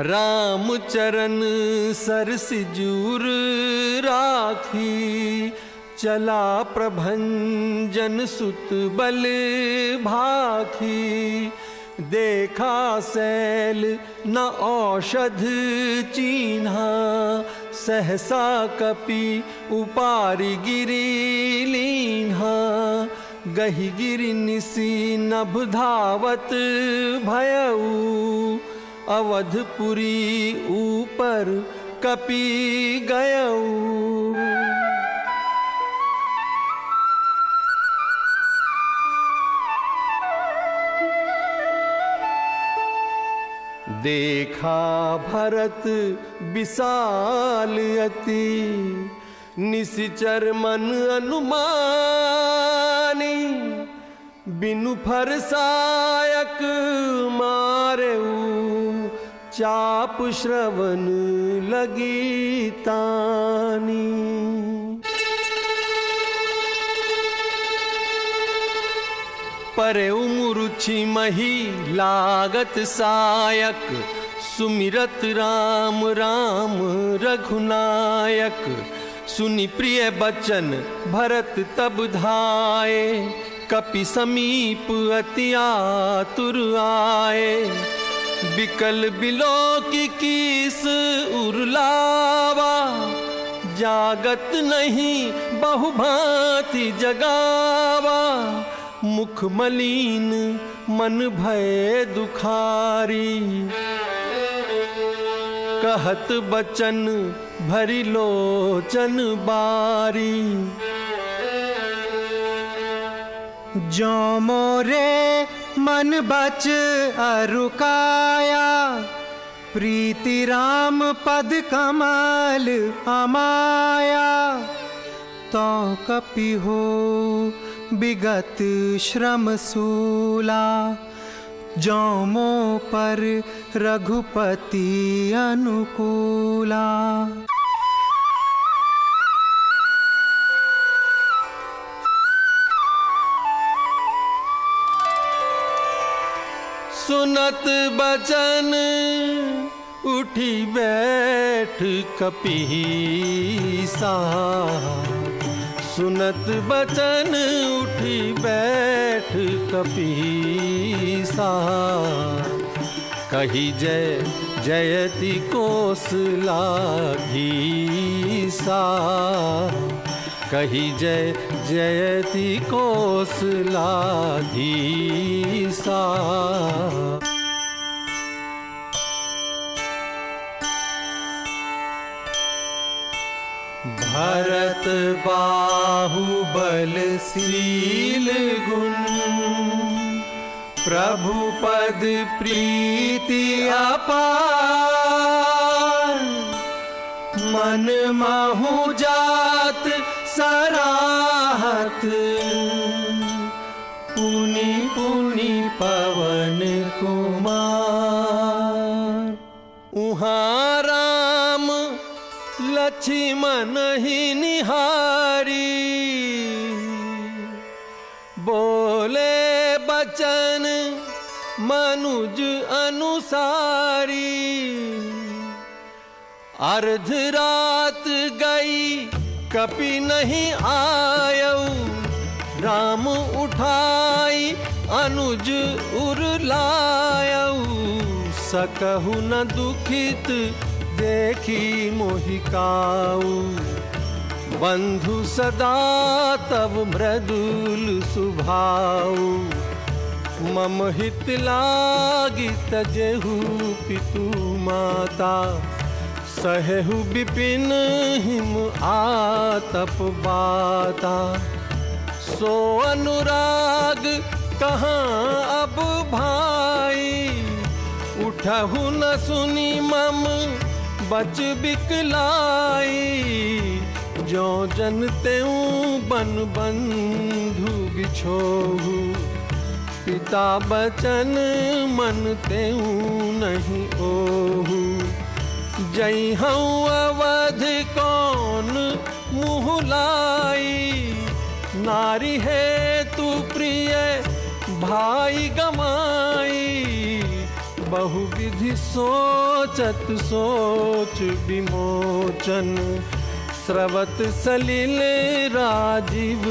राम चरण सर सिजूर राखी, चला प्रभंजन सुत बल भाखी। देखा सैल न औषध चीन्हा, सहसा कपि उपारि गिरी लीन्हा। गही गिरी निसी नभ धावत भयऊ अवधपुरी ऊपर कपि गयऊ। देखा भरत विशाल अति निश्चर मन अनुमानी बिनु फरसायक मारेऊ। चाप श्रवण लगी तानी। परे उमुरुचि मही लागत सायक, सुमिरत राम राम रघुनायक। सुनि प्रिय बचन भरत तब धाये, कपि समीप अति आतुर आए बिकल बिलो की किस उरलावा, जागत नहीं बहुभांति जगावा। मुख मलिन मन भय दुखारी, कहत बचन भरी लोचन बारी। जो मोरे मन बच अरुकाया। प्रीति राम पद कमल अमाया। तो कपि हो विगत श्रम सूला। जौमो पर रघुपति अनुकूला। सुनत बचन, उठी बैठ कपी सा सुनत बचन, उठी बैठ कपीसा। कही जय, जयति कोसलाधीसा कही जय जयति कोसलाधीसा। भरत बाहुबलशील गुण प्रभु पद प्रीति अपार। मन महु जात सराहत पुनि पुनि पवन कुमार। उहाँ राम, लक्ष्मण ही निहारी। बोले बचन मनुज अनुसारी। अर्ध रात गई कपि नहीं आयऊ। राम उठाई, अनुज उरलायऊ सकहु न दुखित, देखी मोहिकाऊ बंधु सदा तब मृदुल सुभाऊ। मम हित लागी तजेहु पितु माता। सहु विपिन हिम आतप बाता। सो अनुराग कहाँ अब भाई? उठहु न सुनी मम, बच बिकलाई। जो जनते बन बंधु बिछोहू। पिता बचन मनते नहीं ओहू। जई हूँ अवध कौन मुहलाई नारी है तू प्रिय, भाई गमाई। बहुविधि सोचत सोच विमोचन, स्रवत सलिल राजीव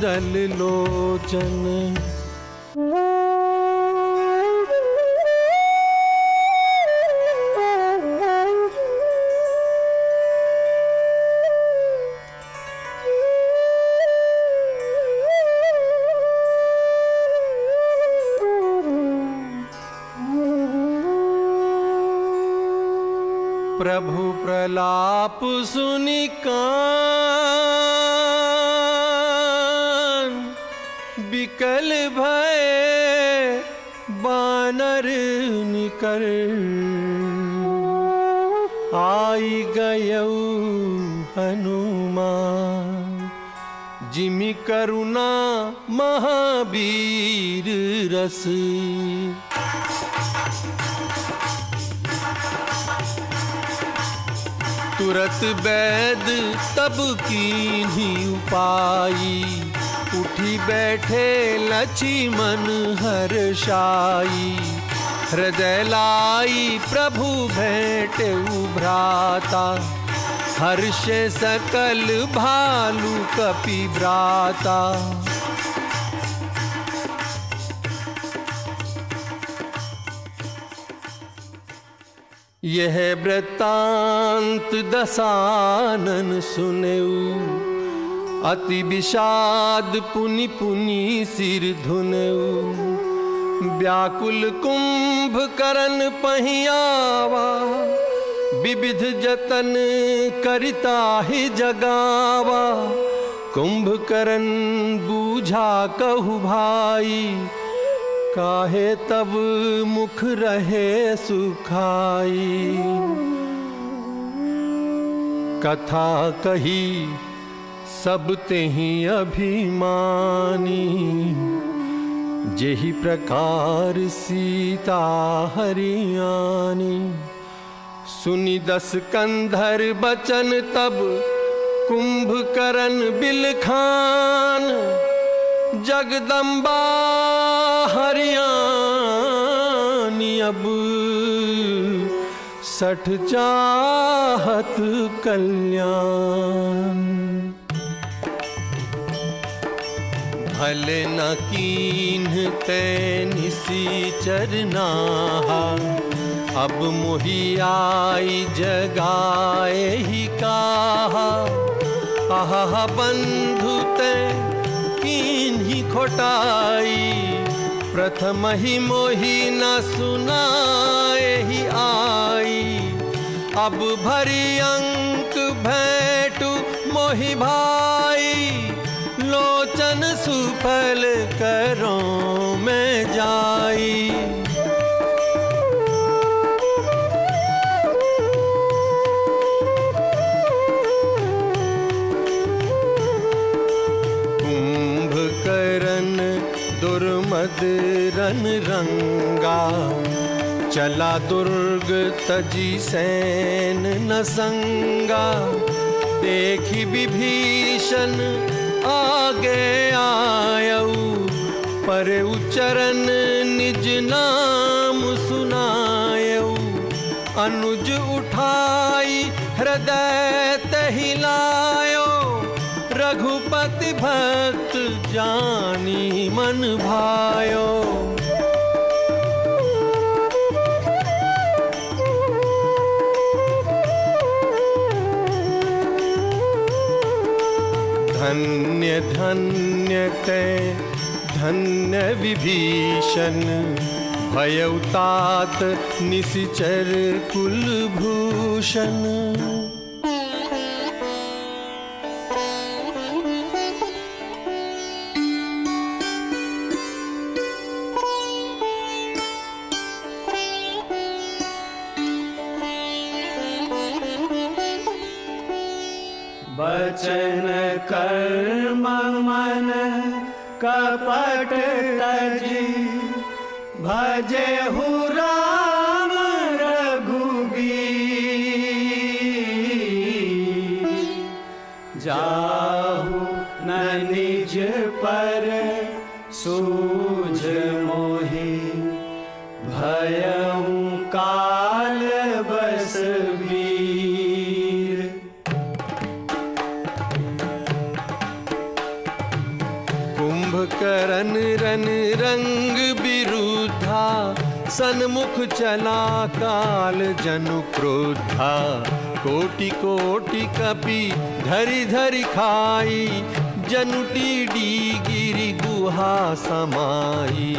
दल लोचन। प्रभु प्रलाप सुनि कान। बिकल भय बानर निकर। आई गयऊ हनुमान। जिमि करुणा महावीर रस। तुरत बैद तब की ही उपाई। उठी बैठे लक्ष्मण हर्षाई हृदय लाई प्रभु भेंट भ्राता हर्ष सकल भालू कपि भ्राता। यह वृत्तांत दसानन सुनेऊ। अति विषाद पुनि पुनि सिर धुनेऊ। व्याकुल कुंभ करन पहियावा विविध जतन करिता ही जगावा। कुंभकर्ण बूझा कहु भाई काहे तब मुख रहे सुखाई? कथा कही, सब तेहि अभिमानी। जेहि प्रकार सीता हरियाणी सुनि दस कंधर बचन, तब कुंभकरण बिलखान। जगदम्बा हरियाणी अब सठ चाहत कल्याण। भले न कीन्ह तैनिसी चरनाहा, अब मोही आई जगाए ही काहा। बंधु ते कीन्ही खोटाई प्रथम ही मोही न सुना ही आई। अब भरी अंक भेटु मोहि भाई। लोचन सुफल करो मैं जाई। दुर्मद रन रंगा, चला दुर्ग तजी सैन न संगा देखी विभीषण आगे आयऊ, पर उचरन निज नाम सुनायऊ। अनुज उठाई हृदय तहिलायो रघुपति भक्त जानी मन भायो। धन्य धन्य ते धन्य विभीषण भयउतात निशिचर कुलभूषण। कर्म मन कपट तजी भजे राम सन्मुख चला काल जनु क्रोधा। कोटि कोटि कपि धरि धरि खाई। जनुटी डी गिरि गुहा समाई।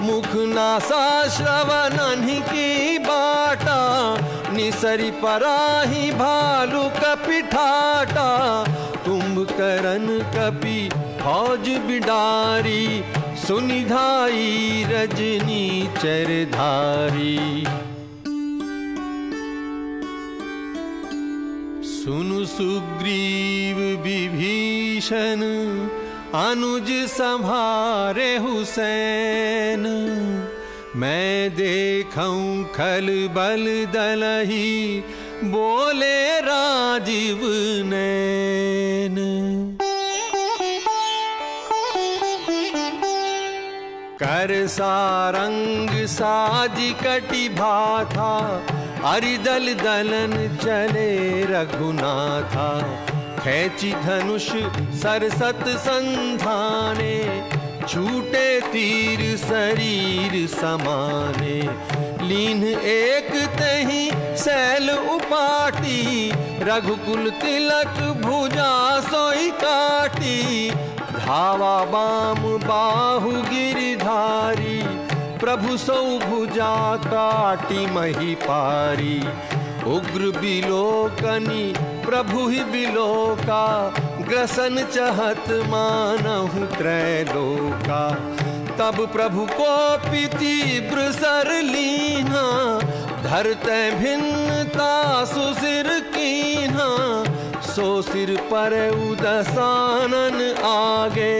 मुख नासा श्रवण की बाटा। निसरी पराही भालू कपिठाटा कुंभकरण कपि फौज बिडारी। सुनिधाई रजनी चरधारी। सुनु सुग्रीव विभीषण, अनुज संभारे हुसैन। मैं देखूँ खल बल दलही, बोले राजीव नैन। कर सारंग साज कटि भाथा, अरिदल दलन चले रघुनाथा। खैची धनुष सरसत संधाने, छूटे तीर शरीर समाने। लीन एक तही सैल उपाटी, रघुकुल तिलक भुजा सोई काटी। धावा बाम बाहु गिरधारी, प्रभु सौ भुजा काटी मही पारी। उग्र बिलोकनी, प्रभु ही बिलोका, ग्रसन चहत मानहु त्रैलोका तब प्रभु को पीति ब्रसर लीना, धरते भिन्नता सुसिर कीना। सो सिर पर उदसानन आगे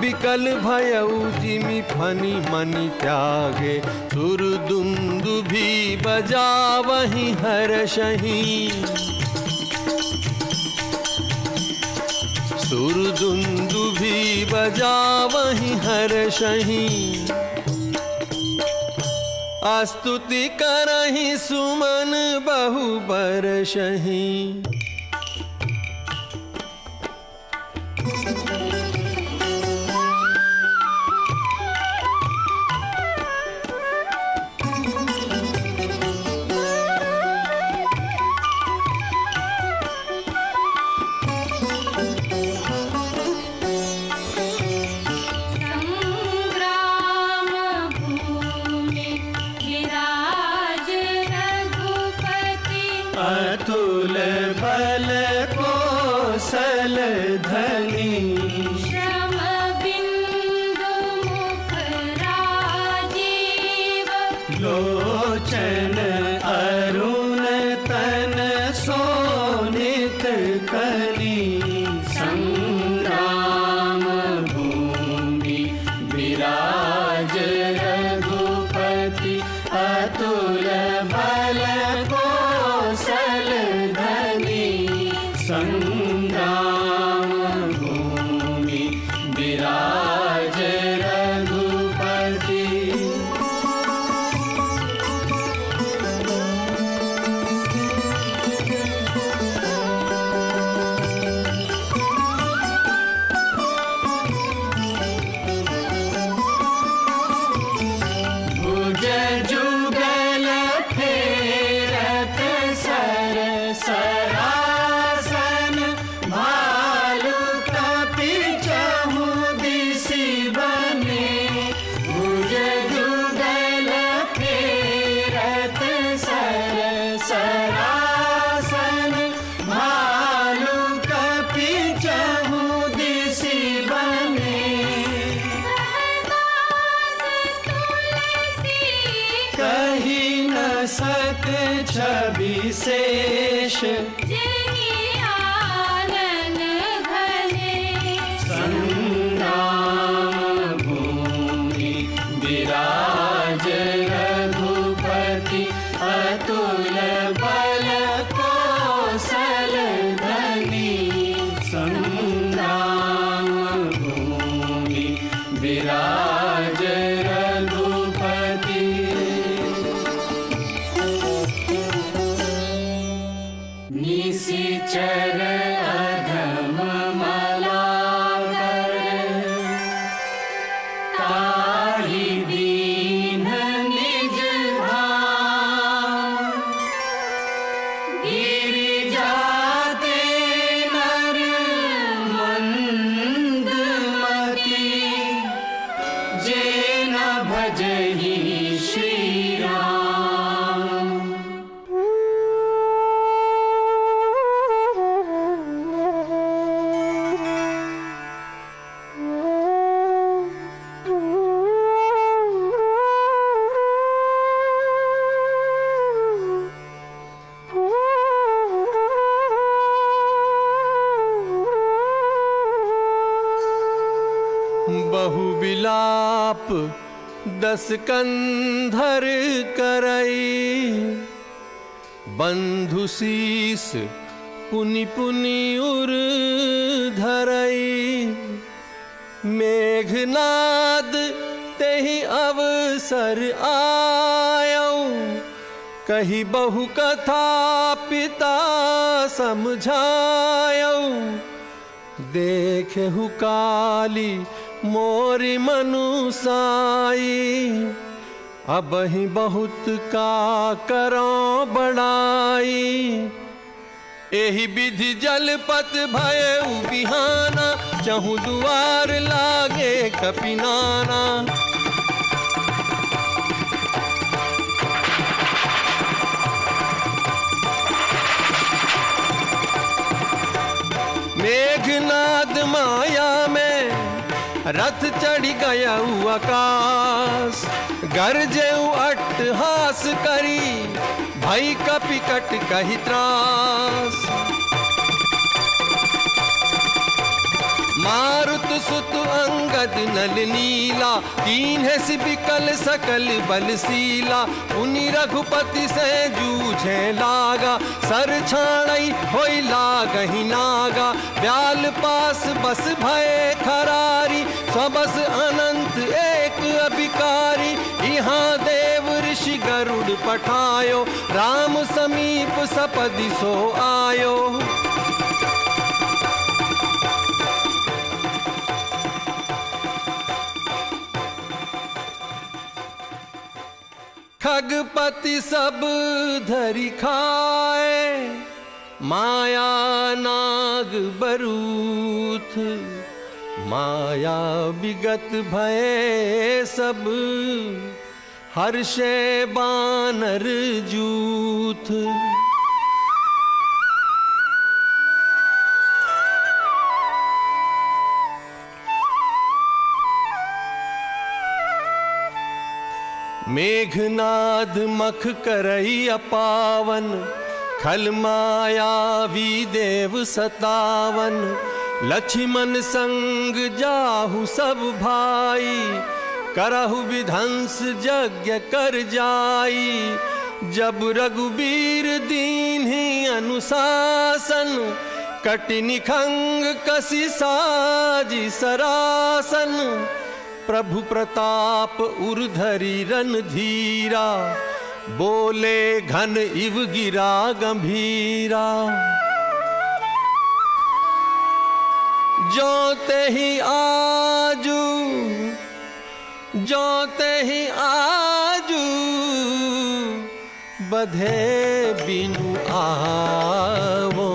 विकल भयऊ जिमि फनी मनि त्यागे। सुर दुंदु भी बजा वही हर सही सुर दुंदु भी बजा वही हर सही अस्तुति करही सुमन बहु बरसही छवि शेष बिलाप दस कंधर करई। बंधु शीस पुनि पुनि उर धरई। मेघनाद तेहि अवसर आयौ। कही बहु कथा पिता समझायौ। देखहु काली मोरी मनुसाई, अब ही बहुत का करो बड़ाई एहि विधि जलपत भय बिहाना चहु दुआर लागे कपिनाना। मेघनाद माया में रथ चढ़ गया आकाश। गरजे हास करी भई कपिकट कही त्रास। मारुत सुत अंगद नल नीला तीन है सिबिकल सकल बलशीला उनि रघुपति से जूझे लागा, सर छाणई होई लागही नागा। ब्याल पास बस भय खरारी, सबस अनंत एक अभिकारी। यहाँ देव ऋषि गरुड़ पठायो, राम समीप सपदि सो आयो। खगपति सब धरि खाए माया नाग बरूथ। माया विगत भय सब हर्षे बानर जूथ। मेघनाद मख करई अपावन, खल मायावी देव सतावन। लक्ष्मण संग जाहु सब भाई, करहु विध्वंस यज्ञ कर जाई। जब रघुबीर दीन ही अनुशासन कटिनि खंग कसी साजी सरासन। प्रभु प्रताप उर्धरी रन धीरा, बोले घन इव गिरा गंभीरा। जोते ही आजू जोते ही आजू, बधे बिनु आवो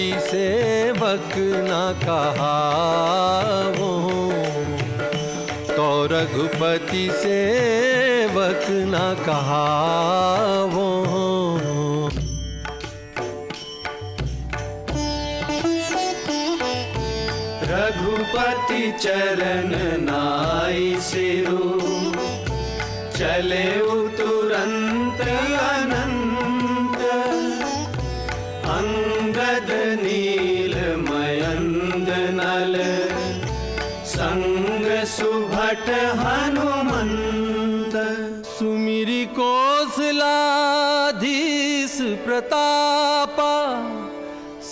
रघुपति सेवक न कहावो। तो रघुपति सेवक न कहावो। रघुपति चरण नाई सिरु, चले तुरंत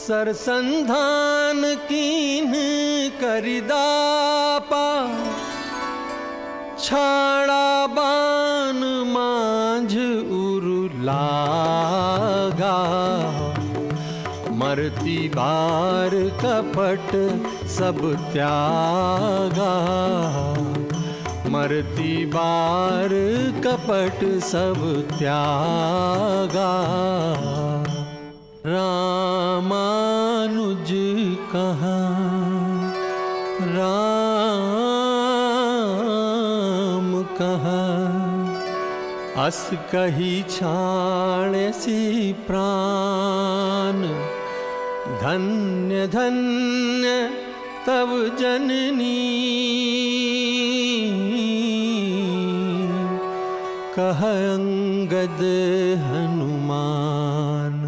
सरसंधान कीन करिदापा छाड़ा बान मांझ उरुलागा मरती बार कपट सब त्यागा। मरती बार कपट सब त्यागा। रामानुज कहाँ? राम कहाँ? अस कही छाण सी प्राण। धन्य धन्य, तव जननी। कह अंगद हनुमान।